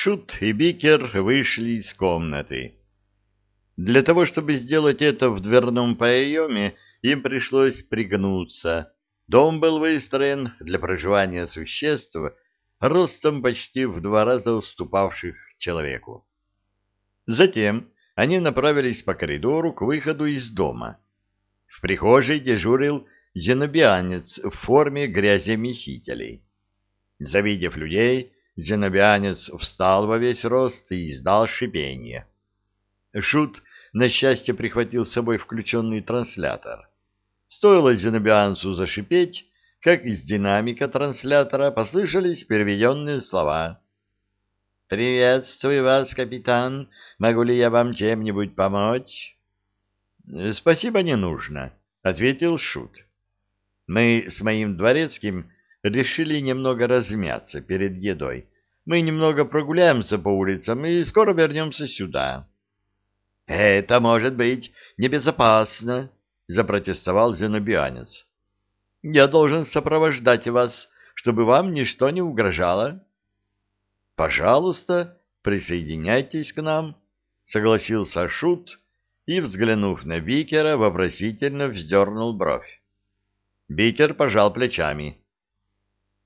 Шут и Бикер вышли из комнаты. Для того, чтобы сделать это в дверном проеме, им пришлось пригнуться. Дом был выстроен для проживания существ ростом почти в два раза уступавших человеку. Затем они направились по коридору к выходу из дома. В прихожей дежурил зенобианец в форме гряземесителей. Завидев людей, зенобианец встал во весь рост и издал шипение. Шут, на счастье, прихватил с собой включенный транслятор. Стоило зенобианцу зашипеть, как из динамика транслятора послышались переведенные слова. «Приветствую вас, капитан. Могу ли я вам чем-нибудь помочь?» «Спасибо, не нужно», — ответил Шут. «Мы с моим дворецким решили немного размяться перед едой. Мы немного прогуляемся по улицам и скоро вернемся сюда». «Это может быть небезопасно», — запротестовал зенобианец. «Я должен сопровождать вас, чтобы вам ничто не угрожало». «Пожалуйста, присоединяйтесь к нам», — согласился Шут и, взглянув на Бикера, вопросительно вздернул бровь. Бикер пожал плечами.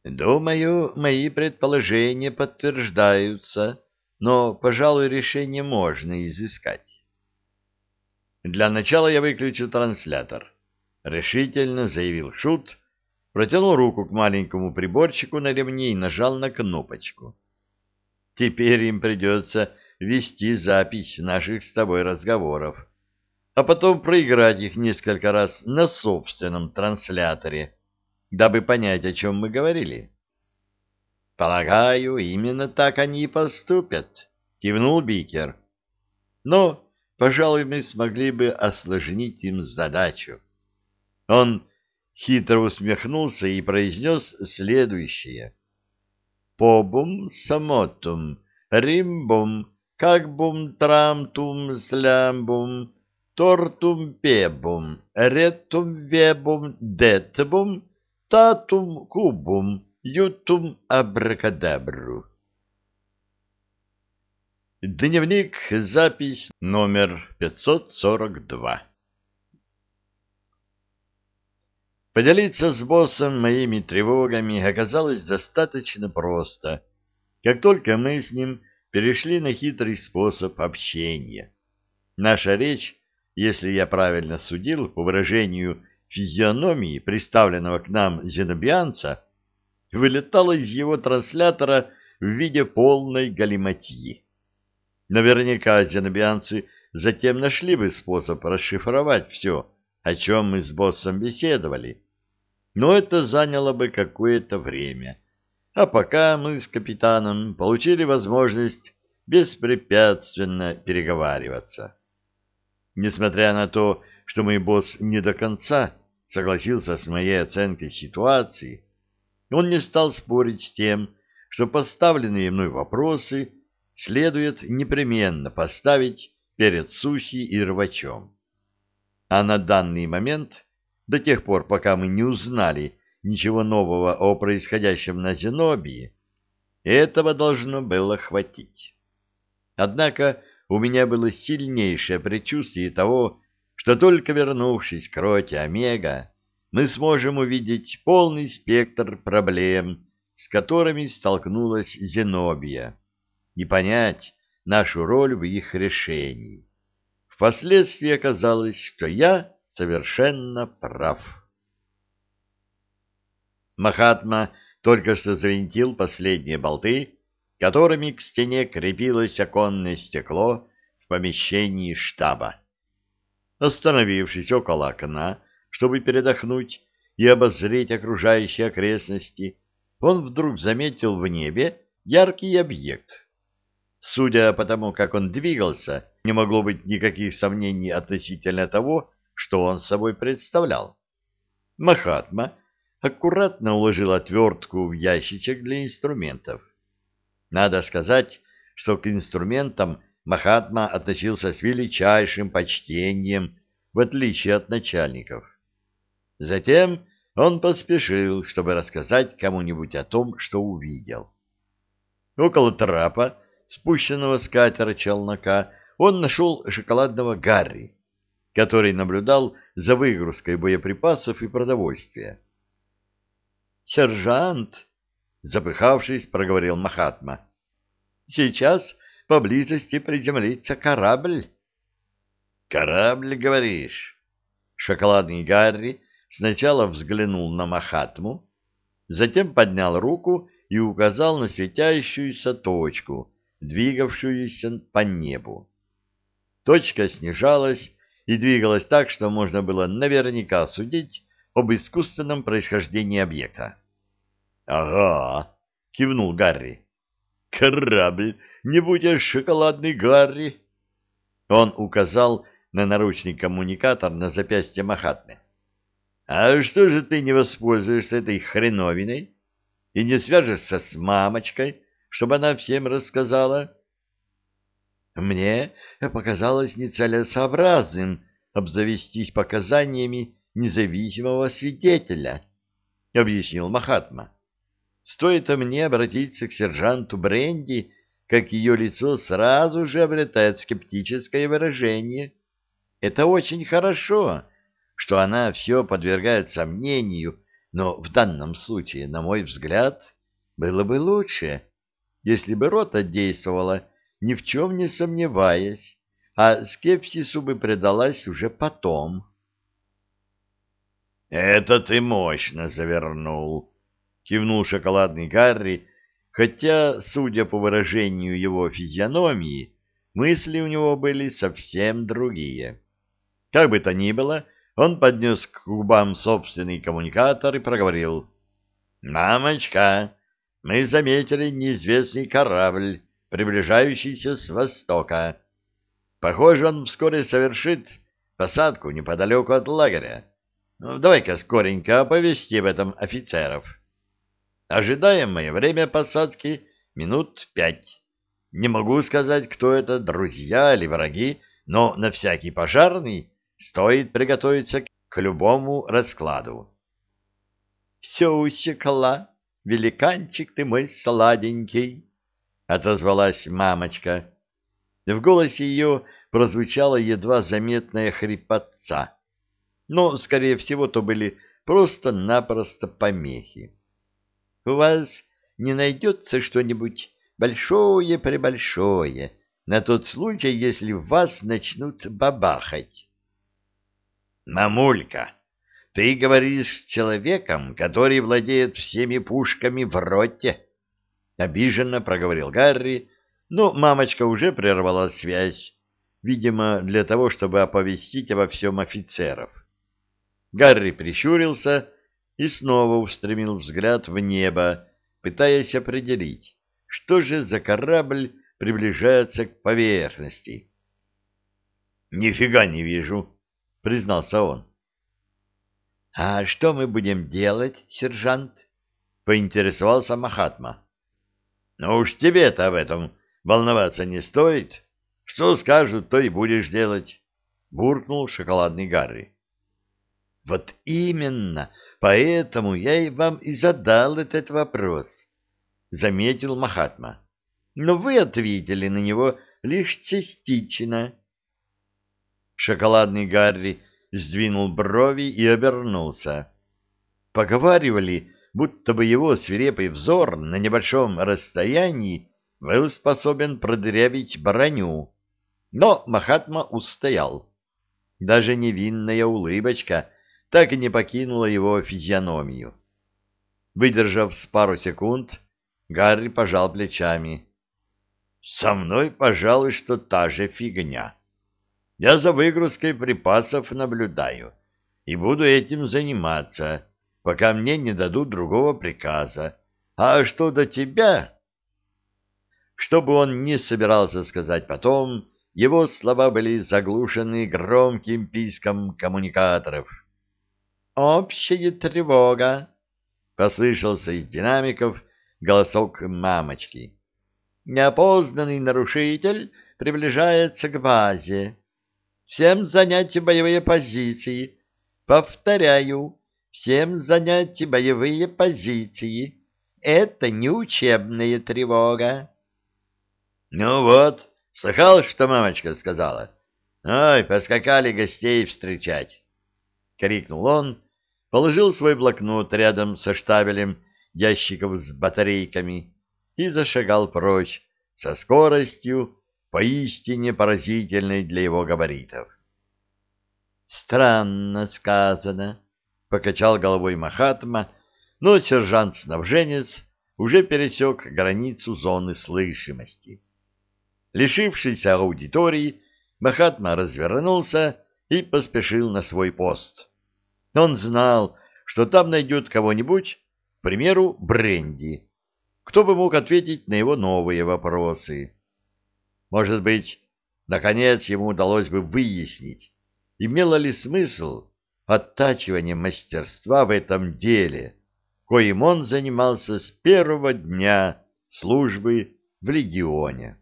«Думаю, мои предположения подтверждаются, но, пожалуй, решение можно изыскать». «Для начала я выключу транслятор», — решительно заявил Шут, протянул руку к маленькому приборчику на ремне и нажал на кнопочку. «Теперь им придется вести запись наших с тобой разговоров, а потом проиграть их несколько раз на собственном трансляторе, дабы понять, о чем мы говорили». «Полагаю, именно так они и поступят», — кивнул Бикер. «Но пожалуй, мы смогли бы осложнить им задачу. Он хитро усмехнулся и произнес следующее. «Побум самотум, римбум, какбум трамтум слямбум, тортум пебум, ретум вебум детбум, татум кубум, ютум абракадабру». Дневник, запись номер 542. Поделиться с боссом моими тревогами оказалось достаточно просто, как только мы с ним перешли на хитрый способ общения. Наша речь, если я правильно судил по выражению физиономии представленного к нам зенобианца, вылетала из его транслятора в виде полной галиматьи. Наверняка зенобианцы затем нашли бы способ расшифровать все, о чем мы с боссом беседовали. Но это заняло бы какое-то время. А пока мы с капитаном получили возможность беспрепятственно переговариваться. Несмотря на то, что мой босс не до конца согласился с моей оценкой ситуации, он не стал спорить с тем, что поставленные мной вопросы следует непременно поставить перед Суси и Рвачом. А на данный момент, до тех пор, пока мы не узнали ничего нового о происходящем на Зенобии, этого должно было хватить. Однако у меня было сильнейшее предчувствие того, что только вернувшись к роте Омега, мы сможем увидеть полный спектр проблем, с которыми столкнулась Зенобия и понять нашу роль в их решении. Впоследствии оказалось, что я совершенно прав. Махатма только что завинтил последние болты, которыми к стене крепилось оконное стекло в помещении штаба. Остановившись около окна, чтобы передохнуть и обозреть окружающие окрестности, он вдруг заметил в небе яркий объект, Судя по тому, как он двигался, не могло быть никаких сомнений относительно того, что он собой представлял. Махатма аккуратно уложил отвертку в ящичек для инструментов. Надо сказать, что к инструментам Махатма относился с величайшим почтением, в отличие от начальников. Затем он поспешил, чтобы рассказать кому-нибудь о том, что увидел. Около трапа спущенного с катера челнока, он нашел шоколадного Гарри, который наблюдал за выгрузкой боеприпасов и продовольствия. «Сержант!» — запыхавшись, проговорил Махатма. «Сейчас поблизости приземлится корабль». «Корабль, говоришь?» Шоколадный Гарри сначала взглянул на Махатму, затем поднял руку и указал на светящуюся точку, двигавшуюся по небу. Точка снижалась и двигалась так, что можно было наверняка судить об искусственном происхождении объекта. — Ага, — кивнул Гарри. — Корабль, не будешь шоколадный Гарри. Он указал на наручный коммуникатор на запястье Махатмы. — А что же ты не воспользуешься этой хреновиной и не свяжешься с мамочкой, чтобы она всем рассказала? — Мне показалось нецелесообразным обзавестись показаниями независимого свидетеля, — объяснил Махатма. — Стоит мне обратиться к сержанту Бренди, как ее лицо сразу же обретает скептическое выражение. Это очень хорошо, что она все подвергает сомнению, но в данном случае, на мой взгляд, было бы лучше, если бы рота действовала, ни в чем не сомневаясь, а скепсису бы предалась уже потом. «Это ты мощно завернул», — кивнул шоколадный Гарри, хотя, судя по выражению его физиономии, мысли у него были совсем другие. Как бы то ни было, он поднес к губам собственный коммуникатор и проговорил. «Мамочка, мы заметили неизвестный корабль, приближающийся с востока. Похоже, он вскоре совершит посадку неподалеку от лагеря. Ну, давай-ка скоренько оповести об этом офицеров». Ожидаемое время посадки минут пять. Не могу сказать, кто это, друзья или враги, но на всякий пожарный стоит приготовиться к любому раскладу. — Все усекла, великанчик ты мой сладенький, — отозвалась мамочка. В голосе ее прозвучала едва заметная хрипотца, но, скорее всего, то были просто-напросто помехи у вас не найдется что-нибудь большое-пребольшое на тот случай, если вас начнут бабахать. Мамулька, ты говоришь с человеком, который владеет всеми пушками в роте. Обиженно проговорил Гарри, но мамочка уже прервала связь, видимо, для того, чтобы оповестить обо всем офицеров. Гарри прищурился и снова устремил взгляд в небо, пытаясь определить, что же за корабль приближается к поверхности. «Нифига не вижу», — признался он. «А что мы будем делать, сержант?» — поинтересовался Махатма. «Ну уж тебе-то об этом волноваться не стоит. Что скажут, то и будешь делать», — буркнул шоколадный Гарри. «Вот именно!» Поэтому я и вам и задал этот вопрос, — заметил Махатма. Но вы ответили на него лишь частично. Шоколадный Гарри сдвинул брови и обернулся. Поговаривали, будто бы его свирепый взор на небольшом расстоянии был способен продырявить броню. Но Махатма устоял. Даже невинная улыбочка — так и не покинула его физиономию. Выдержав с пару секунд, Гарри пожал плечами. «Со мной, пожалуй, что та же фигня. Я за выгрузкой припасов наблюдаю и буду этим заниматься, пока мне не дадут другого приказа. А что до тебя...» Что бы он ни собирался сказать потом, его слова были заглушены громким писком коммуникаторов. «Общая тревога!» — послышался из динамиков голосок мамочки. «Неопознанный нарушитель приближается к базе. Всем занять боевые позиции. Повторяю, всем занять боевые позиции. Это не учебная тревога». Ну вот, слыхал, что мамочка сказала? Ой, поскакали гостей встречать. Крикнул он, положил свой блокнот рядом со штабелем ящиков с батарейками и зашагал прочь со скоростью, поистине поразительной для его габаритов. «Странно сказано», — покачал головой Махатма, но сержант-снабженец уже пересек границу зоны слышимости. Лишившись аудитории, Махатма развернулся и поспешил на свой пост. Он знал, что там найдет кого-нибудь, к примеру, Бренди, кто бы мог ответить на его новые вопросы. Может быть, наконец ему удалось бы выяснить, имело ли смысл оттачивание мастерства в этом деле, коим он занимался с первого дня службы в легионе.